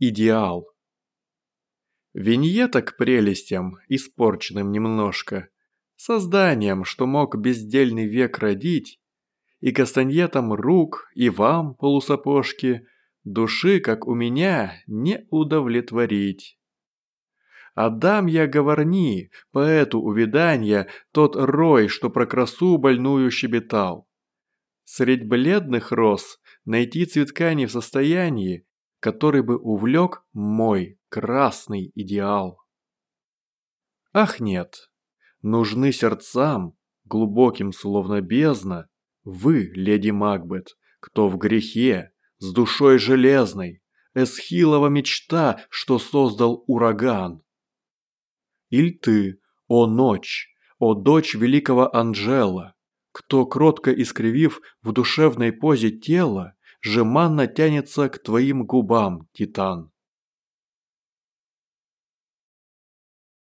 идеал. Виньета к прелестям, испорченным немножко, созданием, что мог бездельный век родить, и кастаньетом рук, и вам, полусапожки, души, как у меня, не удовлетворить. Отдам я говорни, поэту увиданья, тот рой, что про красу больную щебетал. Средь бледных роз найти цветка не в состоянии, который бы увлек мой красный идеал. Ах нет, нужны сердцам, глубоким словно бездна, вы, леди Макбет, кто в грехе, с душой железной, Эсхилова мечта, что создал ураган. Иль ты, о ночь, о дочь великого Анжела, кто, кротко искривив в душевной позе тело, жеманно тянется к твоим губам, Титан.